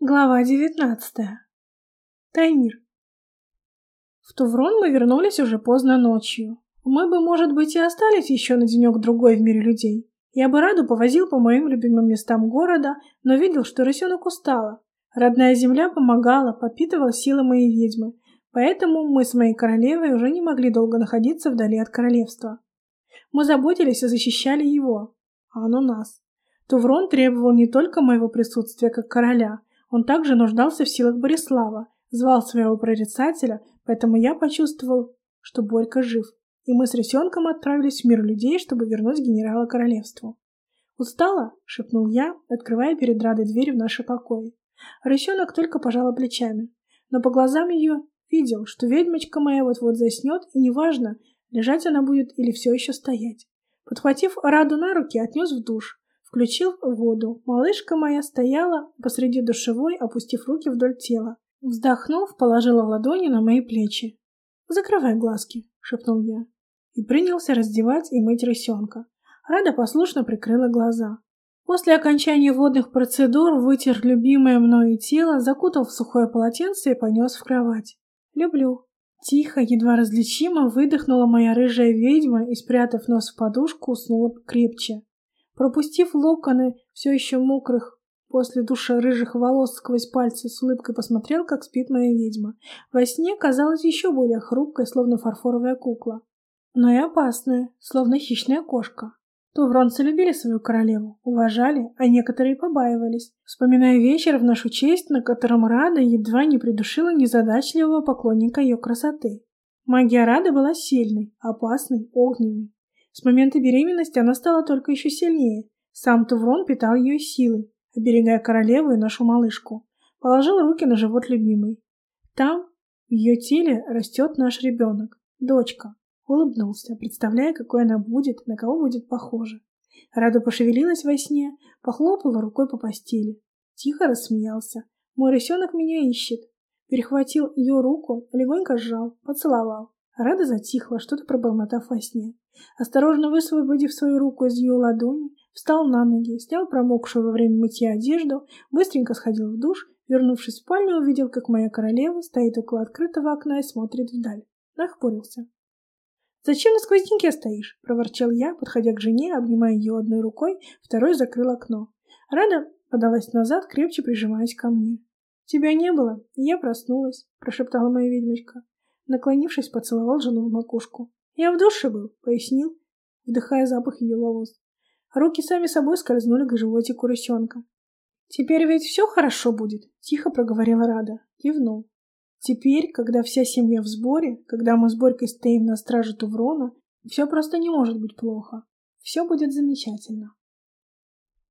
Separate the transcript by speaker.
Speaker 1: Глава девятнадцатая. Таймир. В Туврон мы вернулись уже поздно ночью. Мы бы, может быть, и остались еще на денек-другой в мире людей. Я бы Раду повозил по моим любимым местам города, но видел, что рысенок устала. Родная земля помогала, подпитывала силы моей ведьмы, поэтому мы с моей королевой уже не могли долго находиться вдали от королевства. Мы заботились и защищали его, а оно нас. Туврон требовал не только моего присутствия как короля, он также нуждался в силах Борислава, звал своего прорицателя, поэтому я почувствовал, что Борька жив, и мы с Рысенком отправились в мир людей, чтобы вернуть генерала королевству. «Устала?» — шепнул я, открывая перед Радой дверь в наши покои. Рысенок только пожала плечами, но по глазам ее видел, что ведьмочка моя вот-вот заснет, и неважно, лежать она будет или все еще стоять. Подхватив Раду на руки, отнес в душ, Включил воду. Малышка моя стояла посреди душевой, опустив руки вдоль тела. Вздохнув, положила ладони на мои плечи. «Закрывай глазки», — шепнул я. И принялся раздевать и мыть рысенка. Рада послушно прикрыла глаза. После окончания водных процедур вытер любимое мною тело, закутал в сухое полотенце и понес в кровать. «Люблю». Тихо, едва различимо выдохнула моя рыжая ведьма и, спрятав нос в подушку, уснула крепче. Пропустив локоны, все еще мокрых после душа рыжих волос сквозь пальцы, с улыбкой посмотрел, как спит моя ведьма. Во сне казалась еще более хрупкой, словно фарфоровая кукла. Но и опасная, словно хищная кошка. Тувронцы любили свою королеву, уважали, а некоторые побаивались, вспоминая вечер в нашу честь, на котором Рада едва не придушила незадачливого поклонника ее красоты. Магия Рады была сильной, опасной, огненной. С момента беременности она стала только еще сильнее. Сам Туврон питал ее силой, оберегая королеву и нашу малышку. Положил руки на живот любимой. Там, в ее теле, растет наш ребенок, дочка. Улыбнулся, представляя, какой она будет, на кого будет похожа. Рада пошевелилась во сне, похлопала рукой по постели. Тихо рассмеялся. Мой рысенок меня ищет. Перехватил ее руку, легонько сжал, поцеловал. Рада затихла, что-то пробормотав во сне. Осторожно высвободив свою руку из ее ладони, встал на ноги, снял промокшую во время мытья одежду, быстренько сходил в душ, вернувшись в спальню, увидел, как моя королева стоит около открытого окна и смотрит вдаль. Нахмурился. «Зачем на сквозняке стоишь?» — проворчал я, подходя к жене, обнимая ее одной рукой, второй закрыл окно. Рада подалась назад, крепче прижимаясь ко мне. «Тебя не было, я проснулась», — прошептала моя ведьмочка. Наклонившись, поцеловал жену в макушку. «Я в душе был», — пояснил, вдыхая запах ее волос. Руки сами собой скользнули к животику рысенка. «Теперь ведь все хорошо будет», — тихо проговорила Рада. Кивнул. «Теперь, когда вся семья в сборе, когда мы с Борькой стоим на страже Туврона, все просто не может быть плохо. Все будет замечательно».